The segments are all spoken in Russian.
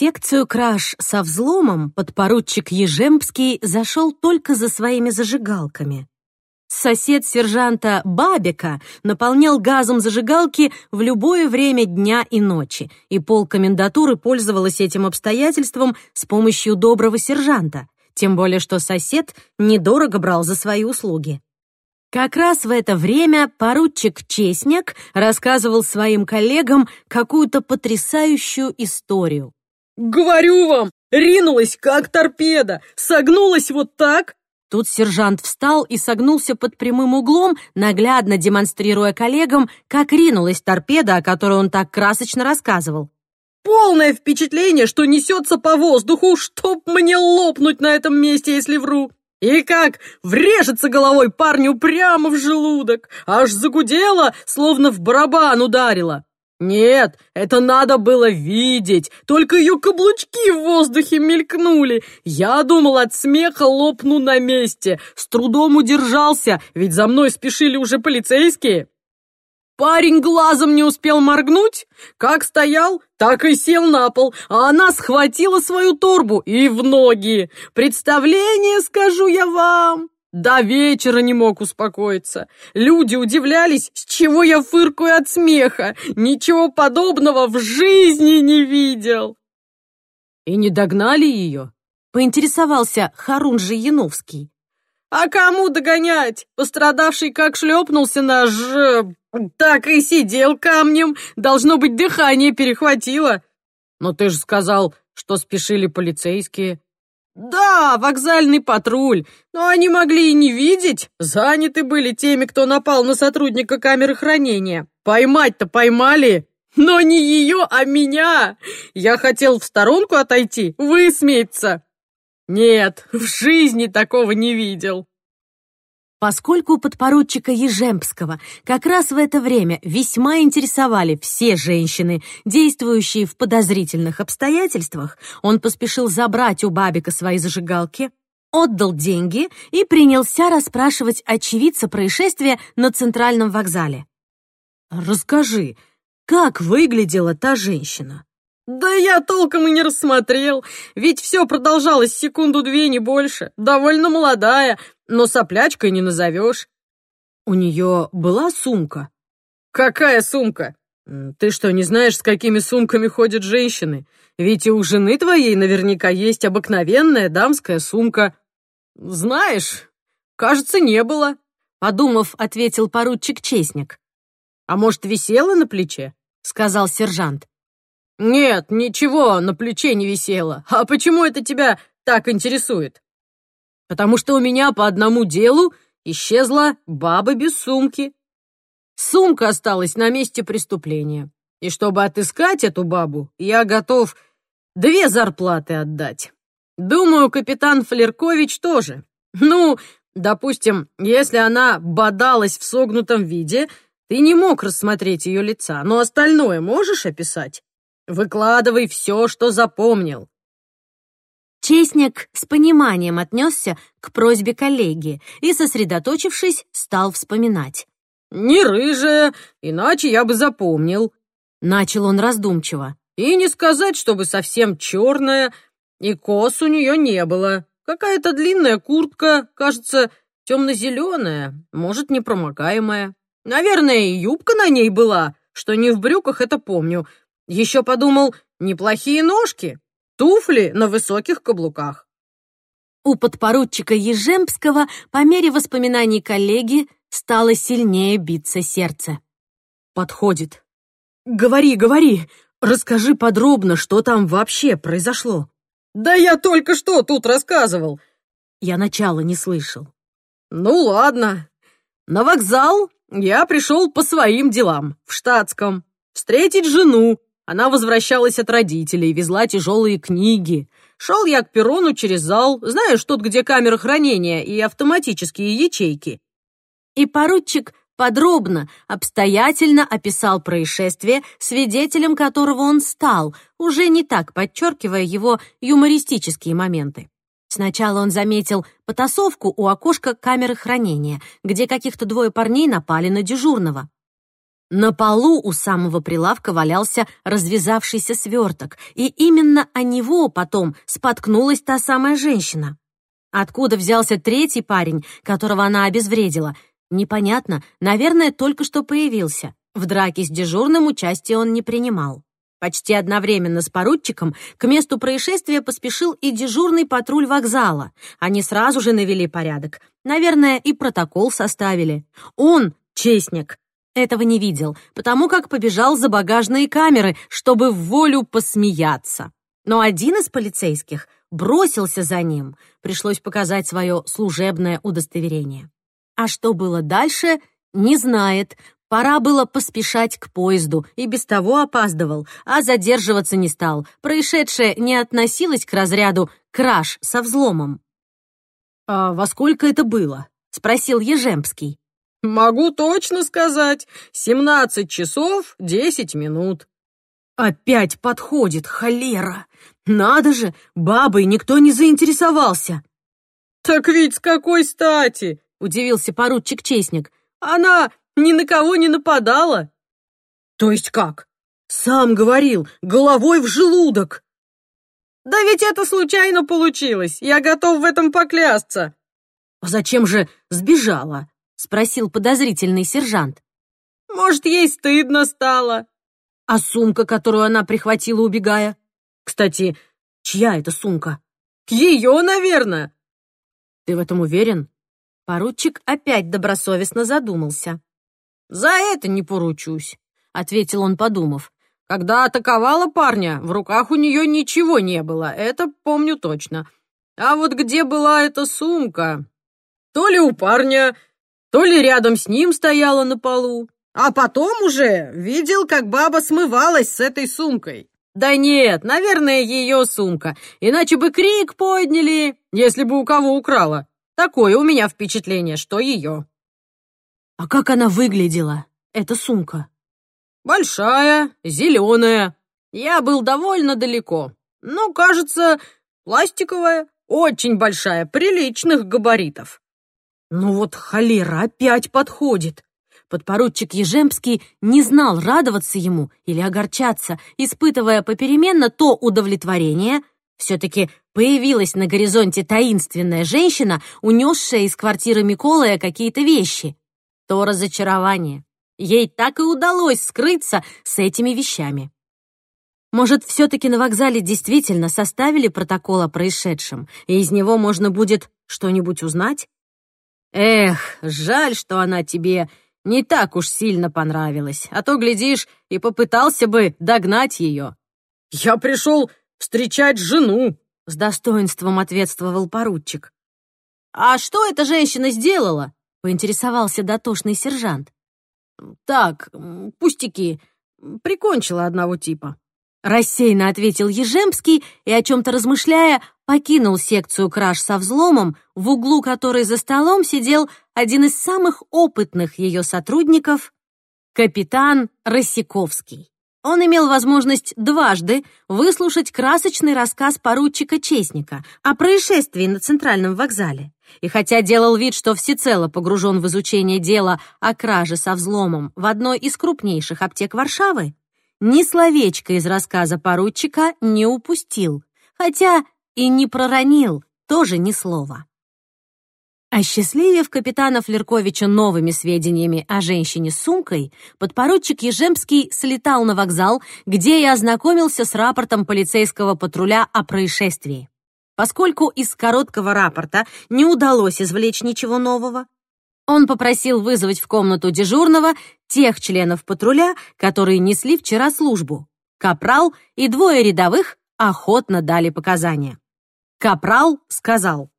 секцию краж со взломом подпоручик Ежемский зашел только за своими зажигалками. Сосед сержанта Бабика наполнял газом зажигалки в любое время дня и ночи, и полкомендатуры пользовалась этим обстоятельством с помощью доброго сержанта, тем более что сосед недорого брал за свои услуги. Как раз в это время поручик Честняк рассказывал своим коллегам какую-то потрясающую историю. «Говорю вам, ринулась как торпеда, согнулась вот так, Тут сержант встал и согнулся под прямым углом, наглядно демонстрируя коллегам, как ринулась торпеда, о которой он так красочно рассказывал. «Полное впечатление, что несется по воздуху, чтоб мне лопнуть на этом месте, если вру!» И как врежется головой парню прямо в желудок, аж загудело, словно в барабан ударило. Нет, это надо было видеть, только ее каблучки в воздухе мелькнули. Я думал, от смеха лопну на месте, с трудом удержался, ведь за мной спешили уже полицейские. Парень глазом не успел моргнуть, как стоял, так и сел на пол, а она схватила свою торбу и в ноги. Представление, скажу я вам. До вечера не мог успокоиться. Люди удивлялись, с чего я фыркаю от смеха. Ничего подобного в жизни не видел. И не догнали ее? Поинтересовался Харунжи Яновский. А кому догонять? Пострадавший как шлепнулся на ж... Так и сидел камнем. Должно быть, дыхание перехватило. Но ты же сказал, что спешили полицейские. «Да, вокзальный патруль, но они могли и не видеть. Заняты были теми, кто напал на сотрудника камеры хранения. Поймать-то поймали, но не ее, а меня. Я хотел в сторонку отойти, высмеяться. Нет, в жизни такого не видел». Поскольку подпоручика Ежемпского как раз в это время весьма интересовали все женщины, действующие в подозрительных обстоятельствах, он поспешил забрать у Бабика свои зажигалки, отдал деньги и принялся расспрашивать очевидца происшествия на центральном вокзале. «Расскажи, как выглядела та женщина?» «Да я толком и не рассмотрел, ведь все продолжалось секунду-две, не больше. Довольно молодая, но соплячкой не назовешь». «У нее была сумка?» «Какая сумка? Ты что, не знаешь, с какими сумками ходят женщины? Ведь и у жены твоей наверняка есть обыкновенная дамская сумка». «Знаешь, кажется, не было», — подумав, ответил поручик Честник. «А может, висела на плече?» — сказал сержант. «Нет, ничего на плече не висело. А почему это тебя так интересует?» «Потому что у меня по одному делу исчезла баба без сумки. Сумка осталась на месте преступления. И чтобы отыскать эту бабу, я готов две зарплаты отдать. Думаю, капитан Флеркович тоже. Ну, допустим, если она бодалась в согнутом виде, ты не мог рассмотреть ее лица, но остальное можешь описать?» Выкладывай все, что запомнил. Честник с пониманием отнесся к просьбе коллеги и, сосредоточившись, стал вспоминать. «Не рыжая, иначе я бы запомнил», — начал он раздумчиво. «И не сказать, чтобы совсем черная, и кос у нее не было. Какая-то длинная куртка, кажется, темно-зеленая, может, непромокаемая. Наверное, и юбка на ней была, что не в брюках, это помню, еще подумал, неплохие ножки, туфли на высоких каблуках. У подпоручика Ежемского по мере воспоминаний коллеги стало сильнее биться сердце. Подходит. «Говори, говори, расскажи подробно, что там вообще произошло». «Да я только что тут рассказывал». Я начала не слышал. «Ну ладно. На вокзал я пришел по своим делам, в штатском. Встретить жену, она возвращалась от родителей, везла тяжелые книги. Шел я к перрону через зал, знаешь, тут, где камера хранения и автоматические ячейки. И поручик подробно, обстоятельно описал происшествие, свидетелем которого он стал, уже не так подчеркивая его юмористические моменты. Сначала он заметил потасовку у окошка камеры хранения, где каких-то двое парней напали на дежурного. На полу у самого прилавка валялся развязавшийся сверток, и именно о него потом споткнулась та самая женщина. Откуда взялся третий парень, которого она обезвредила? Непонятно, наверное, только что появился. В драке с дежурным участие он не принимал. Почти одновременно с поручиком к месту происшествия поспешил и дежурный патруль вокзала. Они сразу же навели порядок. Наверное, и протокол составили. Он, честник, этого не видел, потому как побежал за багажные камеры, чтобы в волю посмеяться. Но один из полицейских бросился за ним. Пришлось показать свое служебное удостоверение. А что было дальше, не знает. Пора было поспешать к поезду, и без того опаздывал, а задерживаться не стал. Происшедшее не относилось к разряду «краж со взломом». «А во сколько это было?» — спросил Ежемский. «Могу точно сказать. Семнадцать часов десять минут». «Опять подходит, холера! Надо же, бабой никто не заинтересовался!» «Так ведь с какой стати?» — удивился поручик Честник. «Она ни на кого не нападала». «То есть как? Сам говорил, головой в желудок». «Да ведь это случайно получилось, я готов в этом поклясться». «А зачем же сбежала?» — спросил подозрительный сержант. «Может, ей стыдно стало». «А сумка, которую она прихватила, убегая? Кстати, чья это сумка?» «Ее, наверное». «Ты в этом уверен?» Поручик опять добросовестно задумался. «За это не поручусь», — ответил он, подумав. «Когда атаковала парня, в руках у нее ничего не было, это помню точно. А вот где была эта сумка? То ли у парня, то ли рядом с ним стояла на полу. А потом уже видел, как баба смывалась с этой сумкой. Да нет, наверное, ее сумка. Иначе бы крик подняли, если бы у кого украла. Такое у меня впечатление, что ее. А как она выглядела, эта сумка? Большая, зеленая. Я был довольно далеко. Ну, кажется, пластиковая, очень большая, приличных габаритов. Ну вот холера опять подходит. Подпоручик Ежемский не знал, радоваться ему или огорчаться, испытывая попеременно то удовлетворение, все-таки появилась на горизонте таинственная женщина, унесшая из квартиры Миколая какие-то вещи, то разочарование. Ей так и удалось скрыться с этими вещами. Может, все-таки на вокзале действительно составили протокол о происшедшем, и из него можно будет что-нибудь узнать? Эх, жаль, что она тебе не так уж сильно понравилась, а то, глядишь, и попытался бы догнать ее. Я пришел встречать жену, с достоинством ответствовал поручик. А что эта женщина сделала? поинтересовался дотошный сержант. Так, пустяки, прикончила одного типа. Рассеянно ответил Ежемский и, о чем-то размышляя, покинул секцию краж со взломом, в углу которой за столом сидел один из самых опытных ее сотрудников, капитан Росиковский. Он имел возможность дважды выслушать красочный рассказ поручика Честника о происшествии на Центральном вокзале. И хотя делал вид, что всецело погружен в изучение дела о краже со взломом в одной из крупнейших аптек Варшавы, ни словечко из рассказа поручика не упустил, хотя и не проронил тоже ни слова. Осчастливив капитана Флерковича новыми сведениями о женщине с сумкой, подпоручик Ежемский слетал на вокзал, где и ознакомился с рапортом полицейского патруля о происшествии. Поскольку из короткого рапорта не удалось извлечь ничего нового, он попросил вызвать в комнату дежурного тех членов патруля, которые несли вчера службу. Капрал и двое рядовых охотно дали показания. Капрал сказал.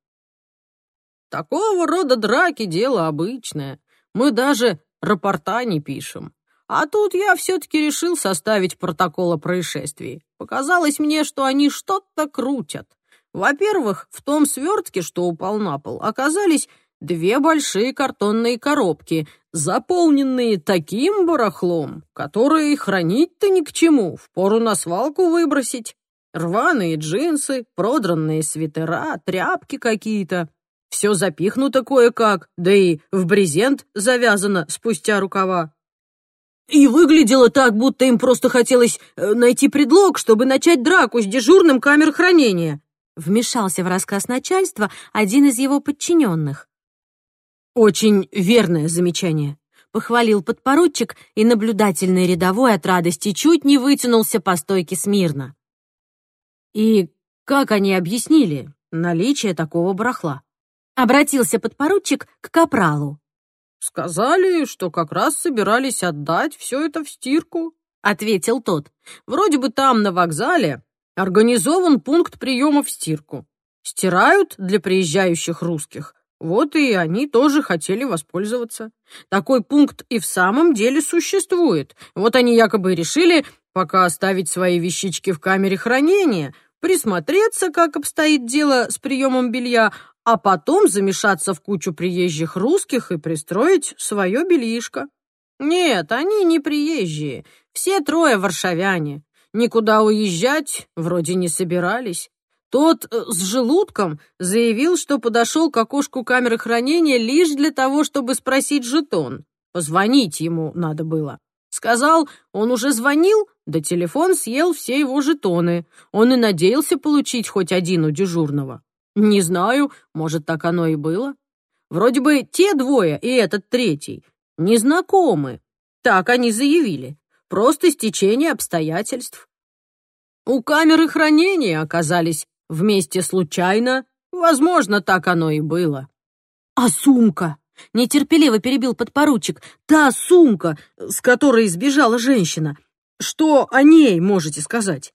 «Такого рода драки — дело обычное. Мы даже рапорта не пишем. А тут я все-таки решил составить протокол о происшествии. Показалось мне, что они что-то крутят. Во-первых, в том свертке, что упал на пол, оказались две большие картонные коробки, заполненные таким барахлом, которое хранить-то ни к чему, впору на свалку выбросить. Рваные джинсы, продранные свитера, тряпки какие-то. Все запихнуто кое-как, да и в брезент завязано спустя рукава. И выглядело так, будто им просто хотелось э, найти предлог, чтобы начать драку с дежурным камер хранения. Вмешался в рассказ начальства один из его подчиненных. «Очень верное замечание», — похвалил подпоручик, и наблюдательный рядовой от радости чуть не вытянулся по стойке смирно. «И как они объяснили наличие такого барахла?» Обратился подпоручик к капралу. «Сказали, что как раз собирались отдать все это в стирку», — ответил тот. «Вроде бы там, на вокзале, организован пункт приема в стирку. Стирают для приезжающих русских. Вот и они тоже хотели воспользоваться. Такой пункт и в самом деле существует. Вот они якобы решили пока оставить свои вещички в камере хранения, присмотреться, как обстоит дело с приемом белья, а потом замешаться в кучу приезжих русских и пристроить свое бельишко. Нет, они не приезжие, все трое варшавяне. Никуда уезжать вроде не собирались. Тот э, с желудком заявил, что подошел к окошку камеры хранения лишь для того, чтобы спросить жетон. Позвонить ему надо было. Сказал, он уже звонил, да телефон съел все его жетоны. Он и надеялся получить хоть один у дежурного. Не знаю, может, так оно и было. Вроде бы те двое и этот третий незнакомы. Так они заявили. Просто стечение обстоятельств. У камеры хранения оказались вместе случайно. Возможно, так оно и было. А сумка? Нетерпеливо перебил подпоручик. Та сумка, с которой сбежала женщина. Что о ней можете сказать?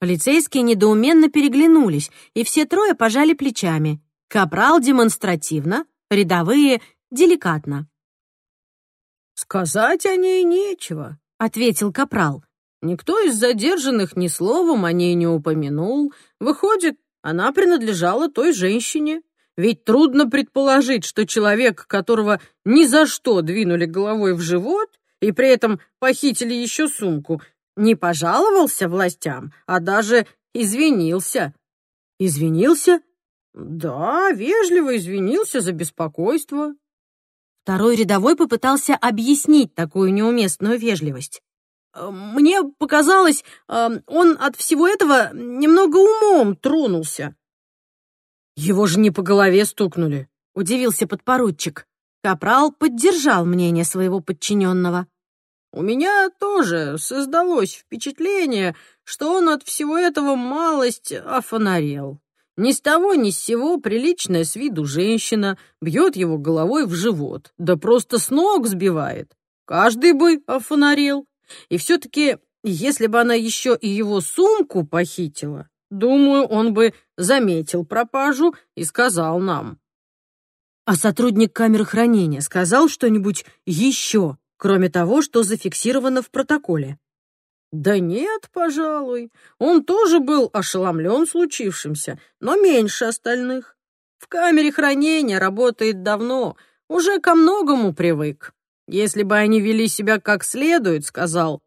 Полицейские недоуменно переглянулись, и все трое пожали плечами. Капрал демонстративно, рядовые деликатно. «Сказать о ней нечего», — ответил Капрал. «Никто из задержанных ни словом о ней не упомянул. Выходит, она принадлежала той женщине. Ведь трудно предположить, что человек, которого ни за что двинули головой в живот и при этом похитили еще сумку, не пожаловался властям, а даже извинился. Извинился? Да, вежливо извинился за беспокойство. Второй рядовой попытался объяснить такую неуместную вежливость. Э, мне показалось, э, он от всего этого немного умом тронулся. Его же не по голове стукнули, удивился подпоручик. Капрал поддержал мнение своего подчиненного. У меня тоже создалось впечатление, что он от всего этого малость офонарел. Ни с того ни с сего приличная с виду женщина бьет его головой в живот, да просто с ног сбивает. Каждый бы офонарел. И все-таки, если бы она еще и его сумку похитила, думаю, он бы заметил пропажу и сказал нам. А сотрудник камеры хранения сказал что-нибудь еще? кроме того, что зафиксировано в протоколе. Да нет, пожалуй. Он тоже был ошеломлен случившимся, но меньше остальных. В камере хранения работает давно, уже ко многому привык. Если бы они вели себя как следует, сказал,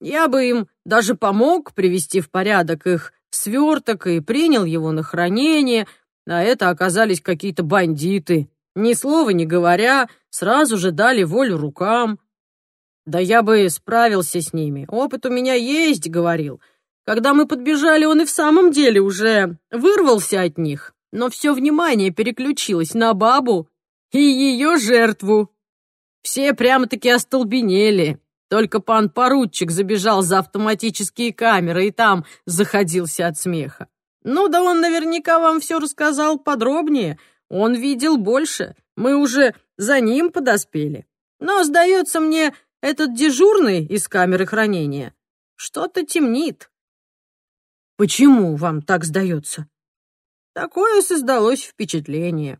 я бы им даже помог привести в порядок их сверток и принял его на хранение, а это оказались какие-то бандиты. Ни слова не говоря, сразу же дали волю рукам. Да я бы справился с ними. Опыт у меня есть, говорил. Когда мы подбежали, он и в самом деле уже вырвался от них. Но все внимание переключилось на бабу и ее жертву. Все прямо-таки остолбенели. Только пан поручик забежал за автоматические камеры и там заходился от смеха. Ну да он наверняка вам все рассказал подробнее. Он видел больше. Мы уже за ним подоспели. Но, сдается мне, этот дежурный из камеры хранения что-то темнит. Почему вам так сдается? Такое создалось впечатление.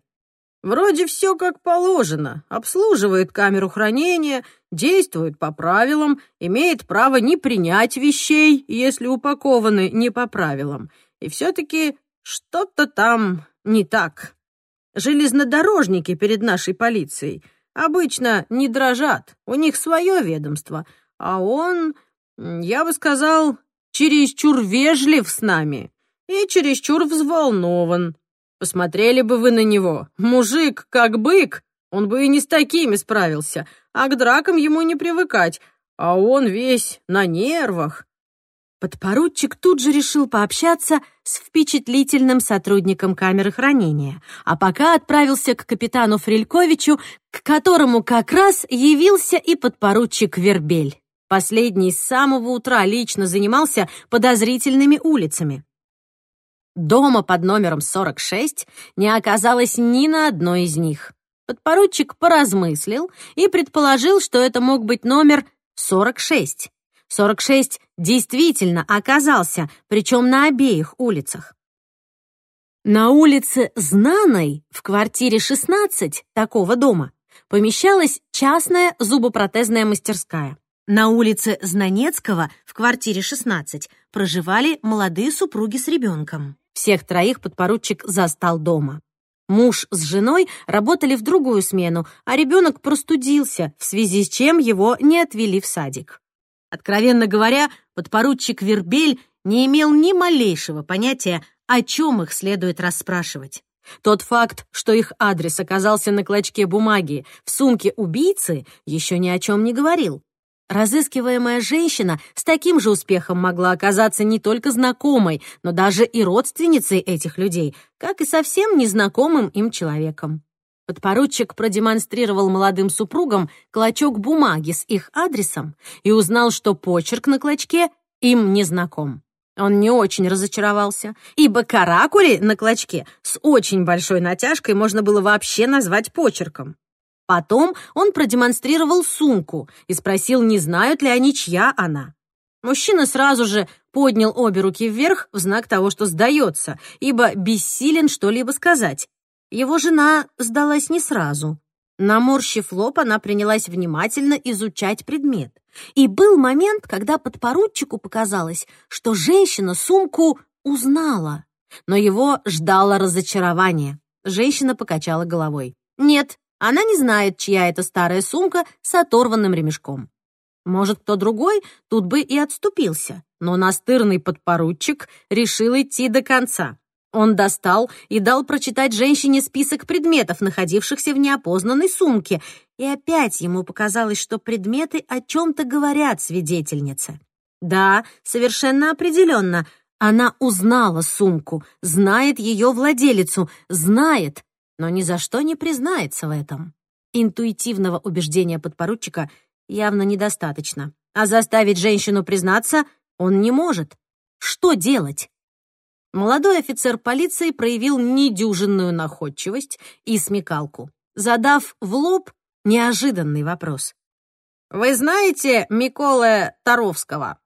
Вроде все как положено, обслуживает камеру хранения, действует по правилам, имеет право не принять вещей, если упакованы не по правилам. И все-таки что-то там не так. Железнодорожники перед нашей полицией — Обычно не дрожат, у них свое ведомство, а он, я бы сказал, чересчур вежлив с нами и чересчур взволнован. Посмотрели бы вы на него, мужик как бык, он бы и не с такими справился, а к дракам ему не привыкать, а он весь на нервах». Подпоручик тут же решил пообщаться с впечатлительным сотрудником камеры хранения, а пока отправился к капитану Фрельковичу, к которому как раз явился и подпоручик Вербель. Последний с самого утра лично занимался подозрительными улицами. Дома под номером 46 не оказалось ни на одной из них. Подпоручик поразмыслил и предположил, что это мог быть номер 46. 46 действительно оказался, причем на обеих улицах. На улице Знаной, в квартире 16 такого дома, помещалась частная зубопротезная мастерская. На улице Знанецкого, в квартире 16, проживали молодые супруги с ребенком. Всех троих подпоручик застал дома. Муж с женой работали в другую смену, а ребенок простудился, в связи с чем его не отвели в садик. Откровенно говоря, подпоручик Вербель не имел ни малейшего понятия, о чем их следует расспрашивать. Тот факт, что их адрес оказался на клочке бумаги в сумке убийцы, еще ни о чем не говорил. Разыскиваемая женщина с таким же успехом могла оказаться не только знакомой, но даже и родственницей этих людей, как и совсем незнакомым им человеком. Подпоручик продемонстрировал молодым супругам клочок бумаги с их адресом и узнал, что почерк на клочке им не знаком. Он не очень разочаровался, ибо каракули на клочке с очень большой натяжкой можно было вообще назвать почерком. Потом он продемонстрировал сумку и спросил, не знают ли они, чья она. Мужчина сразу же поднял обе руки вверх в знак того, что сдается, ибо бессилен что-либо сказать, его жена сдалась не сразу. Наморщив лоб, она принялась внимательно изучать предмет. И был момент, когда подпоручику показалось, что женщина сумку узнала. Но его ждало разочарование. Женщина покачала головой. Нет, она не знает, чья это старая сумка с оторванным ремешком. Может, кто другой тут бы и отступился, но настырный подпоручик решил идти до конца. Он достал и дал прочитать женщине список предметов, находившихся в неопознанной сумке, и опять ему показалось, что предметы о чем-то говорят свидетельнице. Да, совершенно определенно, она узнала сумку, знает ее владелицу, знает, но ни за что не признается в этом. Интуитивного убеждения подпоручика явно недостаточно, а заставить женщину признаться он не может. Что делать? Молодой офицер полиции проявил недюжинную находчивость и смекалку, задав в лоб неожиданный вопрос. «Вы знаете Миколы Таровского?»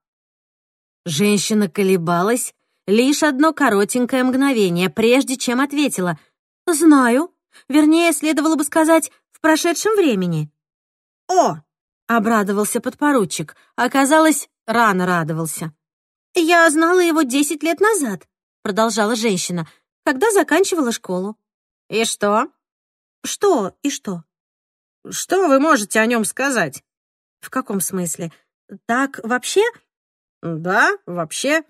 Женщина колебалась лишь одно коротенькое мгновение, прежде чем ответила. «Знаю. Вернее, следовало бы сказать, в прошедшем времени». «О!» — обрадовался подпоручик. Оказалось, рано радовался. «Я знала его десять лет назад продолжала женщина, когда заканчивала школу. И что? Что и что? Что вы можете о нем сказать? В каком смысле? Так вообще? Да, вообще.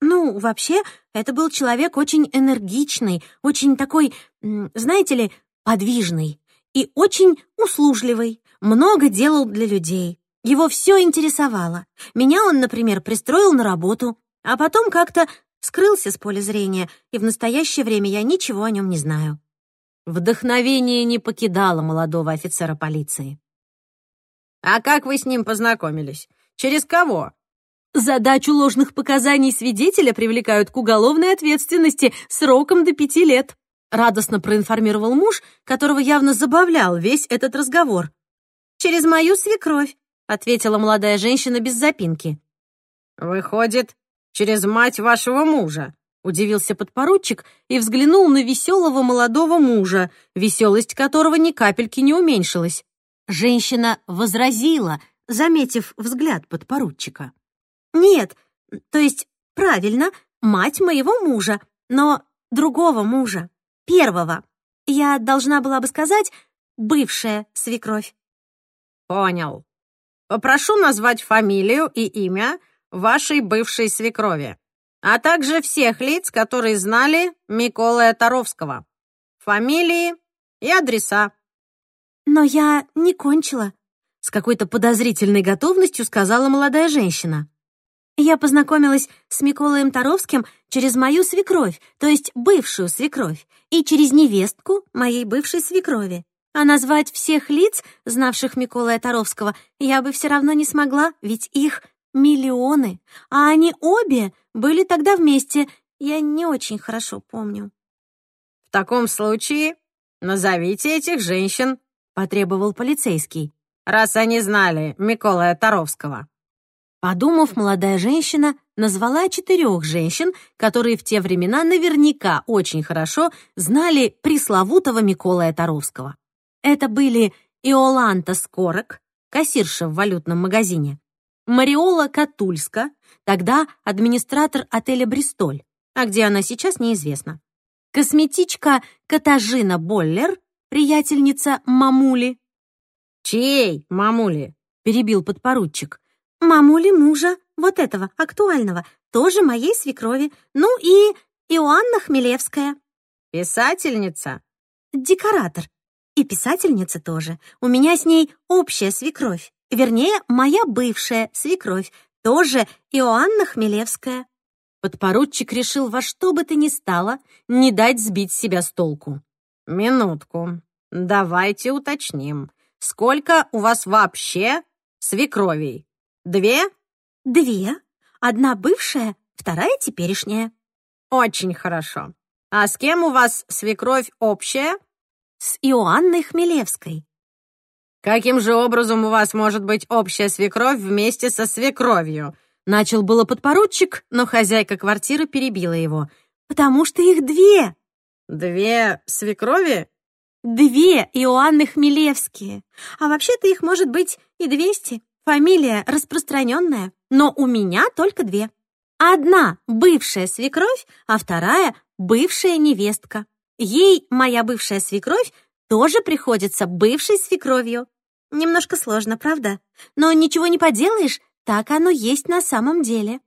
Ну, вообще, это был человек очень энергичный, очень такой, знаете ли, подвижный и очень услужливый, много делал для людей. Его все интересовало. Меня он, например, пристроил на работу, а потом как-то скрылся с поля зрения, и в настоящее время я ничего о нем не знаю». Вдохновение не покидало молодого офицера полиции. «А как вы с ним познакомились? Через кого?» Задачу ложных показаний свидетеля привлекают к уголовной ответственности сроком до пяти лет. Радостно проинформировал муж, которого явно забавлял весь этот разговор. «Через мою свекровь», — ответила молодая женщина без запинки. «Выходит, через мать вашего мужа», — удивился подпоручик и взглянул на веселого молодого мужа, веселость которого ни капельки не уменьшилась. Женщина возразила, заметив взгляд подпоручика. «Нет, то есть, правильно, мать моего мужа, но другого мужа, первого. Я должна была бы сказать, бывшая свекровь». «Понял. Попрошу назвать фамилию и имя вашей бывшей свекрови, а также всех лиц, которые знали Миколая Таровского. Фамилии и адреса. Но я не кончила. с какой-то подозрительной готовностью сказала молодая женщина. Я познакомилась с Миколаем Таровским через мою свекровь, то есть бывшую свекровь, и через невестку моей бывшей свекрови. А назвать всех лиц, знавших Миколая Таровского, я бы все равно не смогла, ведь их миллионы, а они обе были тогда вместе, я не очень хорошо помню. «В таком случае назовите этих женщин», — потребовал полицейский, «раз они знали Миколая Таровского». Подумав, молодая женщина назвала четырех женщин, которые в те времена наверняка очень хорошо знали пресловутого Миколая Таровского. Это были Иоланта Скорок, кассирша в валютном магазине, Мариола Катульска, тогда администратор отеля «Бристоль», а где она сейчас, неизвестно. Косметичка Катажина Боллер, приятельница Мамули. «Чьей Мамули?» — перебил подпоручик. Мамули мужа, вот этого, актуального, тоже моей свекрови. Ну и Иоанна Хмелевская. Писательница? Декоратор. И писательница тоже. У меня с ней общая свекровь. Вернее, моя бывшая свекровь. Тоже Иоанна Хмелевская. Подпоручик решил во что бы то ни стало не дать сбить себя с толку. «Минутку. Давайте уточним. Сколько у вас вообще свекровей?» Две? Две. Одна бывшая, вторая теперешняя. Очень хорошо. А с кем у вас свекровь общая? С Иоанной Хмелевской. Каким же образом у вас может быть общая свекровь вместе со свекровью? Начал было подпоручик, но хозяйка квартиры перебила его. Потому что их две. Две свекрови? Две Иоанны Хмелевские. А вообще-то их может быть и двести. Фамилия распространенная, но у меня только две. Одна бывшая свекровь, а вторая бывшая невестка. Ей моя бывшая свекровь тоже приходится бывшей свекровью. Немножко сложно, правда? Но ничего не поделаешь, так оно есть на самом деле.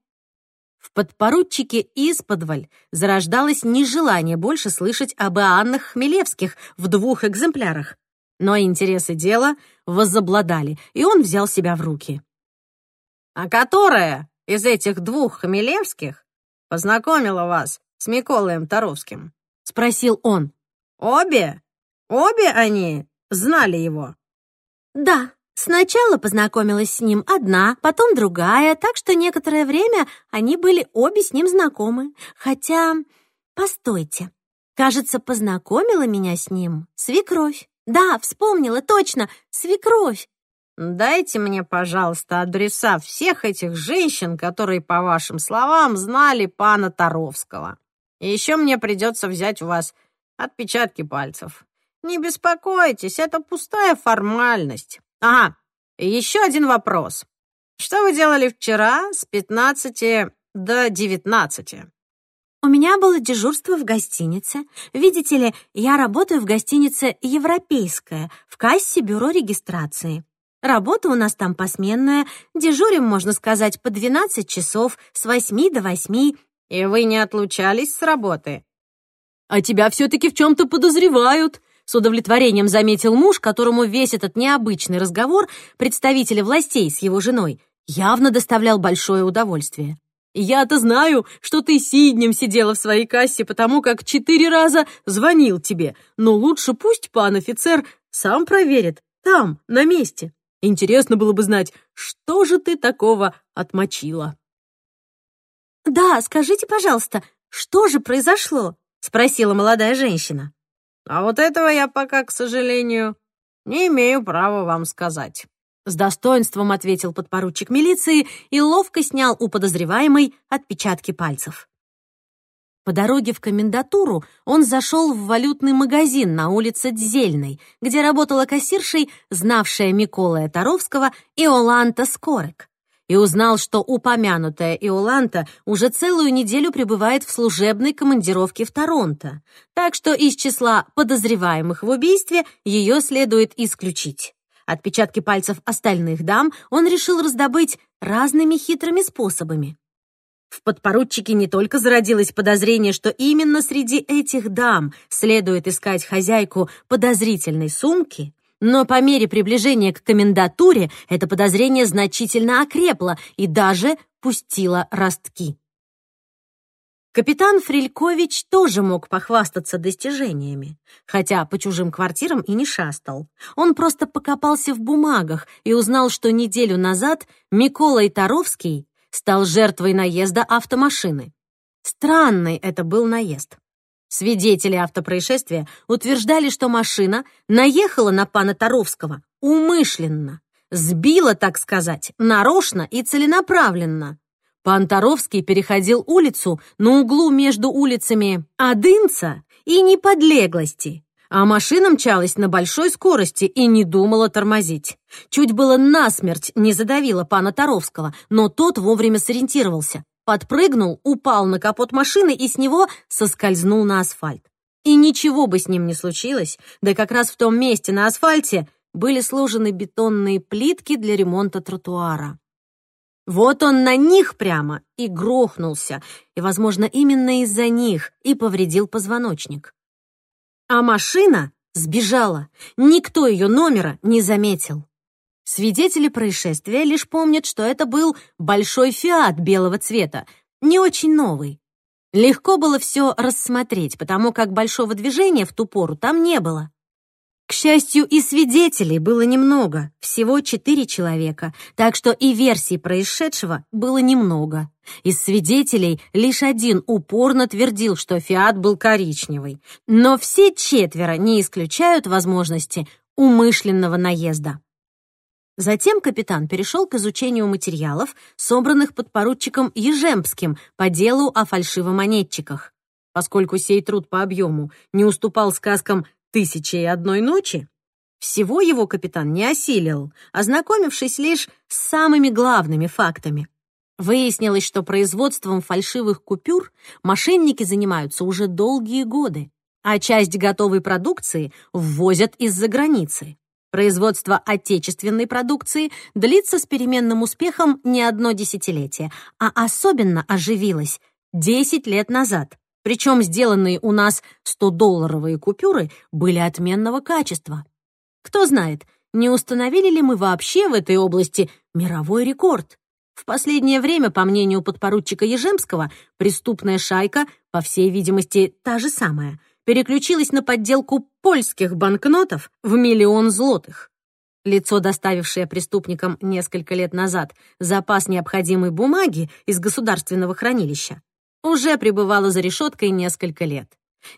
В подпоручике исподволь зарождалось нежелание больше слышать об Иоаннах Хмелевских в двух экземплярах. Но интересы дела возобладали, и он взял себя в руки. «А которая из этих двух Хмелевских познакомила вас с Миколаем Таровским?» — спросил он. «Обе? Обе они знали его?» «Да, сначала познакомилась с ним одна, потом другая, так что некоторое время они были обе с ним знакомы. Хотя, постойте, кажется, познакомила меня с ним свекровь. Да, вспомнила, точно, свекровь. Дайте мне, пожалуйста, адреса всех этих женщин, которые, по вашим словам, знали пана Таровского. И еще мне придется взять у вас отпечатки пальцев. Не беспокойтесь, это пустая формальность. Ага, еще один вопрос. Что вы делали вчера с 15 до 19? У меня было дежурство в гостинице. Видите ли, я работаю в гостинице «Европейская», в кассе бюро регистрации. Работа у нас там посменная, дежурим, можно сказать, по 12 часов, с 8 до 8. И вы не отлучались с работы? А тебя все-таки в чем-то подозревают, с удовлетворением заметил муж, которому весь этот необычный разговор представителя властей с его женой явно доставлял большое удовольствие. Я-то знаю, что ты сиднем сидела в своей кассе, потому как четыре раза звонил тебе, но лучше пусть пан офицер сам проверит, там, на месте. Интересно было бы знать, что же ты такого отмочила. «Да, скажите, пожалуйста, что же произошло?» — спросила молодая женщина. «А вот этого я пока, к сожалению, не имею права вам сказать». С достоинством ответил подпоручик милиции и ловко снял у подозреваемой отпечатки пальцев. По дороге в комендатуру он зашел в валютный магазин на улице Дзельной, где работала кассиршей, знавшая Миколая Таровского и Оланта Скорек, и узнал, что упомянутая Иоланта уже целую неделю пребывает в служебной командировке в Торонто, так что из числа подозреваемых в убийстве ее следует исключить. Отпечатки пальцев остальных дам он решил раздобыть разными хитрыми способами. В подпоручике не только зародилось подозрение, что именно среди этих дам следует искать хозяйку подозрительной сумки, Но по мере приближения к комендатуре это подозрение значительно окрепло и даже пустило ростки. Капитан Фрилькович тоже мог похвастаться достижениями, хотя по чужим квартирам и не шастал. Он просто покопался в бумагах и узнал, что неделю назад Микола Таровский стал жертвой наезда автомашины. Странный это был наезд. Свидетели автопроисшествия утверждали, что машина наехала на пана Таровского умышленно, сбила, так сказать, нарочно и целенаправленно. Пан Таровский переходил улицу на углу между улицами Адынца и Неподлеглости, а машина мчалась на большой скорости и не думала тормозить. Чуть было насмерть не задавила пана Таровского, но тот вовремя сориентировался, подпрыгнул, упал на капот машины и с него соскользнул на асфальт. И ничего бы с ним не случилось, да как раз в том месте на асфальте были сложены бетонные плитки для ремонта тротуара. Вот он на них прямо и грохнулся, и, возможно, именно из-за них и повредил позвоночник. А машина сбежала, никто ее номера не заметил. Свидетели происшествия лишь помнят, что это был большой «Фиат» белого цвета, не очень новый. Легко было все рассмотреть, потому как большого движения в ту пору там не было. К счастью, и свидетелей было немного, всего четыре человека, так что и версий происшедшего было немного. Из свидетелей лишь один упорно твердил, что «Фиат» был коричневый, но все четверо не исключают возможности умышленного наезда. Затем капитан перешел к изучению материалов, собранных подпоручиком Ежемским по делу о фальшивомонетчиках. Поскольку сей труд по объему не уступал сказкам «Тысячи и одной ночи», всего его капитан не осилил, ознакомившись лишь с самыми главными фактами. Выяснилось, что производством фальшивых купюр мошенники занимаются уже долгие годы, а часть готовой продукции ввозят из-за границы. Производство отечественной продукции длится с переменным успехом не одно десятилетие, а особенно оживилось 10 лет назад, причем сделанные у нас 100-долларовые купюры были отменного качества. Кто знает, не установили ли мы вообще в этой области мировой рекорд? В последнее время, по мнению подпоручика Ежемского, преступная шайка, по всей видимости, та же самая, переключилась на подделку польских банкнотов в миллион злотых. Лицо, доставившее преступникам несколько лет назад запас необходимой бумаги из государственного хранилища, уже пребывала за решеткой несколько лет.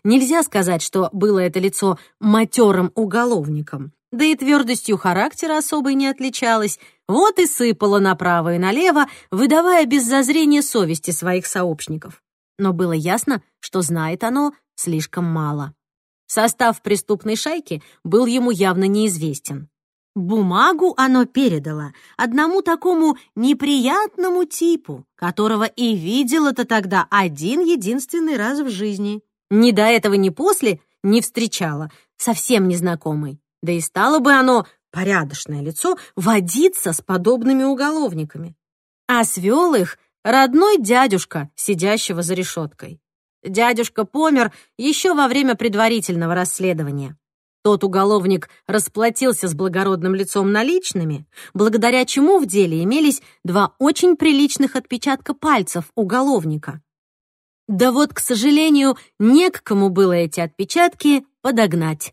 Нельзя сказать, что было это лицо матерым уголовником, да и твердостью характера особой не отличалось, вот и сыпало направо и налево, выдавая без зазрения совести своих сообщников. Но было ясно, что знает оно слишком мало. Состав преступной шайки был ему явно неизвестен. Бумагу оно передало одному такому неприятному типу, которого и видела-то тогда один единственный раз в жизни. Ни до этого, ни после не встречала, совсем незнакомый. Да и стало бы оно, порядочное лицо, водиться с подобными уголовниками. А свел их родной дядюшка, сидящего за решеткой. Дядюшка помер еще во время предварительного расследования. Тот уголовник расплатился с благородным лицом наличными, благодаря чему в деле имелись два очень приличных отпечатка пальцев уголовника. Да вот, к сожалению, не к кому было эти отпечатки подогнать.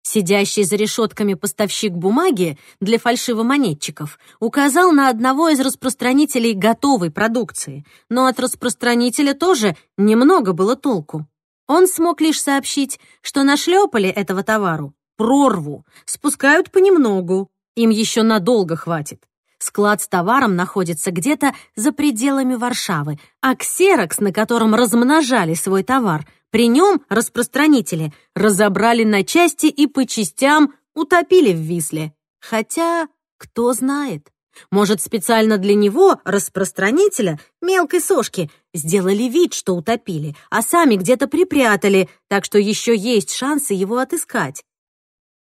Сидящий за решетками поставщик бумаги для фальшивомонетчиков указал на одного из распространителей готовой продукции, но от распространителя тоже немного было толку. Он смог лишь сообщить, что нашлепали этого товару прорву, спускают понемногу, им еще надолго хватит. Склад с товаром находится где-то за пределами Варшавы, а ксерокс, на котором размножали свой товар, при нем распространители разобрали на части и по частям утопили в Висле. Хотя, кто знает, может, специально для него, распространителя, мелкой сошки, сделали вид, что утопили, а сами где-то припрятали, так что еще есть шансы его отыскать.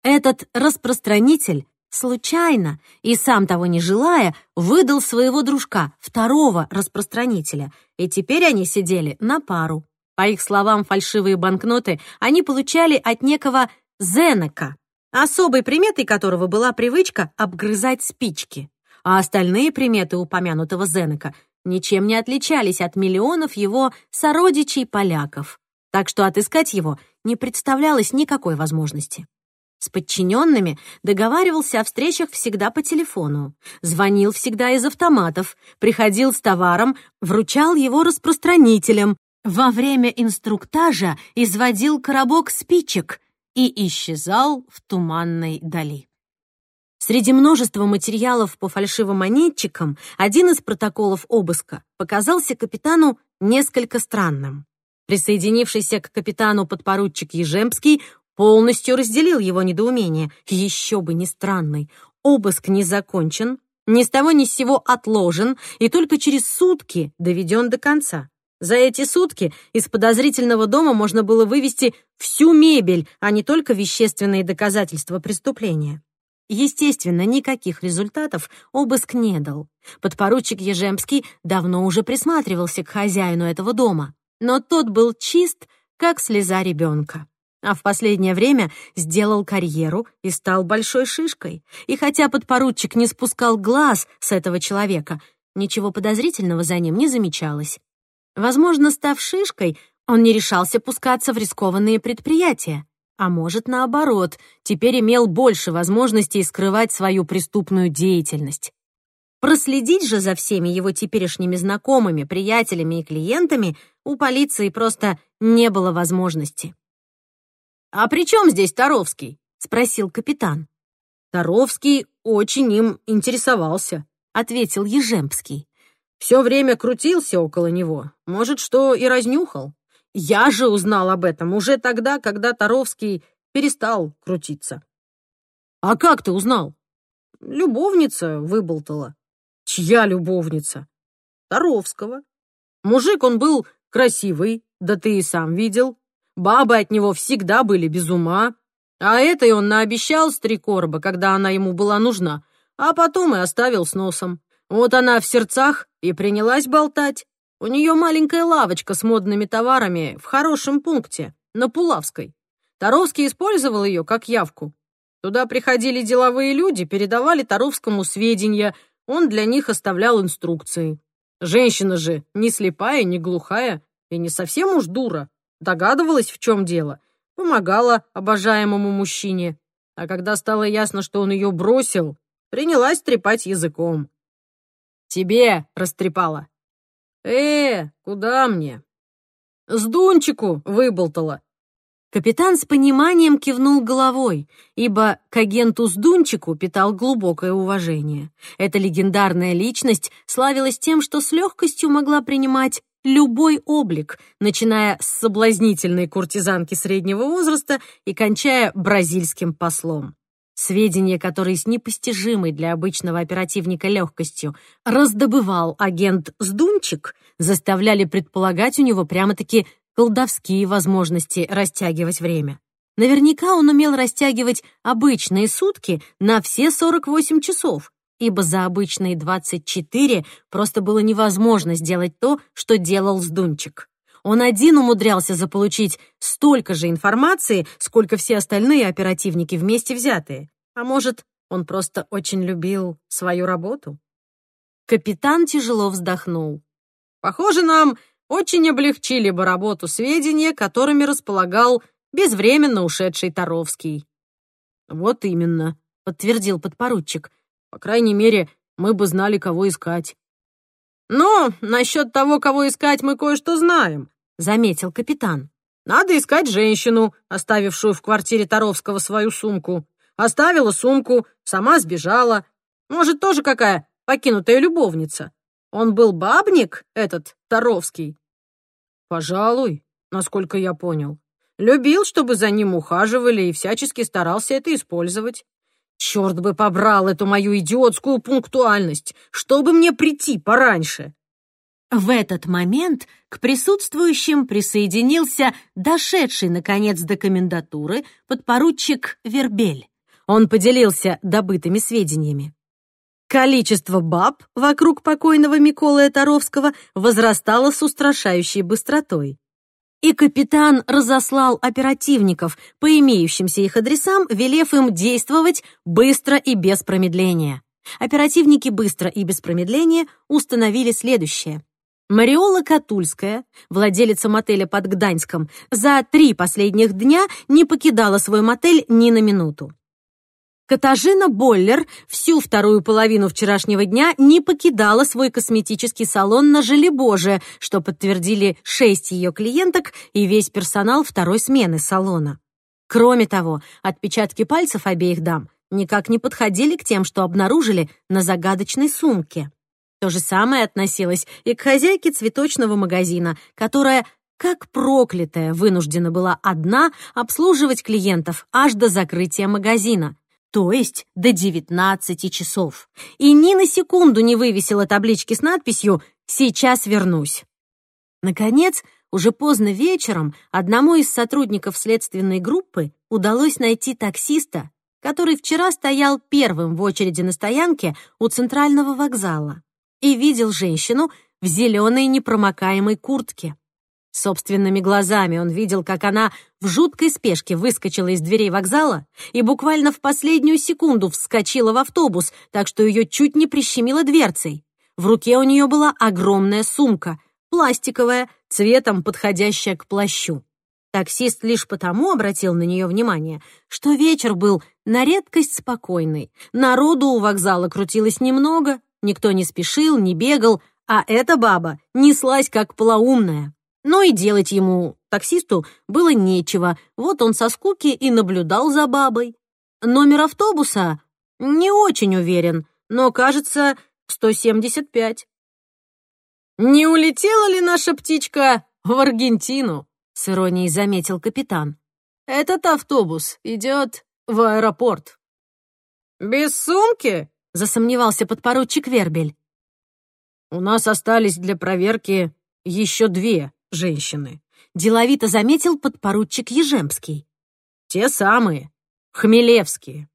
Этот распространитель случайно и сам того не желая выдал своего дружка, второго распространителя, и теперь они сидели на пару. По их словам, фальшивые банкноты они получали от некого Зенека, особой приметой которого была привычка обгрызать спички, а остальные приметы упомянутого Зенека ничем не отличались от миллионов его сородичей-поляков, так что отыскать его не представлялось никакой возможности. С подчиненными договаривался о встречах всегда по телефону, звонил всегда из автоматов, приходил с товаром, вручал его распространителям, во время инструктажа изводил коробок спичек и исчезал в туманной дали. Среди множества материалов по фальшивомонетчикам один из протоколов обыска показался капитану несколько странным. Присоединившийся к капитану подпоручик Ежемский полностью разделил его недоумение. Еще бы не странный. Обыск не закончен, ни с того ни с сего отложен и только через сутки доведен до конца. За эти сутки из подозрительного дома можно было вывести всю мебель, а не только вещественные доказательства преступления. Естественно, никаких результатов обыск не дал. Подпоручик Ежемский давно уже присматривался к хозяину этого дома, но тот был чист, как слеза ребенка а в последнее время сделал карьеру и стал большой шишкой. И хотя подпоручик не спускал глаз с этого человека, ничего подозрительного за ним не замечалось. Возможно, став шишкой, он не решался пускаться в рискованные предприятия. А может, наоборот, теперь имел больше возможностей скрывать свою преступную деятельность. Проследить же за всеми его теперешними знакомыми, приятелями и клиентами у полиции просто не было возможности. «А при чем здесь Таровский?» — спросил капитан. «Таровский очень им интересовался», — ответил Ежемский. «Все время крутился около него. Может, что и разнюхал. Я же узнал об этом уже тогда, когда Таровский перестал крутиться». «А как ты узнал?» «Любовница выболтала». «Чья любовница?» «Таровского. Мужик он был красивый, да ты и сам видел. Бабы от него всегда были без ума. А этой он наобещал с три короба, когда она ему была нужна, а потом и оставил с носом. Вот она в сердцах и принялась болтать. У нее маленькая лавочка с модными товарами в хорошем пункте, на Пулавской. Таровский использовал ее как явку. Туда приходили деловые люди, передавали Таровскому сведения, он для них оставлял инструкции. Женщина же не слепая, не глухая и не совсем уж дура. Догадывалась, в чем дело, помогала обожаемому мужчине. А когда стало ясно, что он ее бросил, принялась трепать языком. «Тебе растрепала». «Э, куда мне?» «С Дунчику выболтала». Капитан с пониманием кивнул головой, ибо к агенту Сдунчику питал глубокое уважение. Эта легендарная личность славилась тем, что с легкостью могла принимать любой облик, начиная с соблазнительной куртизанки среднего возраста и кончая бразильским послом. Сведения, которые с непостижимой для обычного оперативника легкостью раздобывал агент Сдунчик, заставляли предполагать у него прямо-таки колдовские возможности растягивать время. Наверняка он умел растягивать обычные сутки на все 48 часов, ибо за обычные 24 просто было невозможно сделать то, что делал Сдунчик. Он один умудрялся заполучить столько же информации, сколько все остальные оперативники вместе взятые. А может, он просто очень любил свою работу? Капитан тяжело вздохнул. Похоже, нам очень облегчили бы работу сведения, которыми располагал безвременно ушедший Таровский. Вот именно, подтвердил подпоручик. По крайней мере, мы бы знали, кого искать. «Но насчет того, кого искать, мы кое-что знаем», — заметил капитан. «Надо искать женщину, оставившую в квартире Таровского свою сумку. Оставила сумку, сама сбежала. Может, тоже какая покинутая любовница. Он был бабник, этот Таровский?» «Пожалуй, насколько я понял. Любил, чтобы за ним ухаживали и всячески старался это использовать. Черт бы побрал эту мою идиотскую пунктуальность, чтобы мне прийти пораньше. В этот момент к присутствующим присоединился дошедший, наконец, до комендатуры подпоручик Вербель. Он поделился добытыми сведениями. Количество баб вокруг покойного Миколы Таровского возрастало с устрашающей быстротой. И капитан разослал оперативников по имеющимся их адресам, велев им действовать быстро и без промедления. Оперативники быстро и без промедления установили следующее. Мариола Катульская, владелица мотеля под Гданьском, за три последних дня не покидала свой мотель ни на минуту. Катажина Боллер всю вторую половину вчерашнего дня не покидала свой косметический салон на Желебоже, что подтвердили шесть ее клиенток и весь персонал второй смены салона. Кроме того, отпечатки пальцев обеих дам никак не подходили к тем, что обнаружили на загадочной сумке. То же самое относилось и к хозяйке цветочного магазина, которая, как проклятая, вынуждена была одна обслуживать клиентов аж до закрытия магазина, то есть до 19 часов, и ни на секунду не вывесила таблички с надписью «Сейчас вернусь». Наконец, уже поздно вечером одному из сотрудников следственной группы удалось найти таксиста, который вчера стоял первым в очереди на стоянке у центрального вокзала и видел женщину в зеленой непромокаемой куртке. Собственными глазами он видел, как она в жуткой спешке выскочила из дверей вокзала и буквально в последнюю секунду вскочила в автобус, так что ее чуть не прищемило дверцей. В руке у нее была огромная сумка, пластиковая, цветом подходящая к плащу. Таксист лишь потому обратил на нее внимание, что вечер был на редкость спокойный. Народу у вокзала крутилось немного, никто не спешил, не бегал, а эта баба неслась как полоумная. Но и делать ему, таксисту, было нечего, вот он со скуки и наблюдал за бабой. Номер автобуса не очень уверен, но, кажется, 175. «Не улетела ли наша птичка в Аргентину?» — с иронией заметил капитан. «Этот автобус идет в аэропорт». «Без сумки?» — засомневался подпоручик Вербель. «У нас остались для проверки еще две женщины», — деловито заметил подпоручик Ежемский. «Те самые, Хмелевские».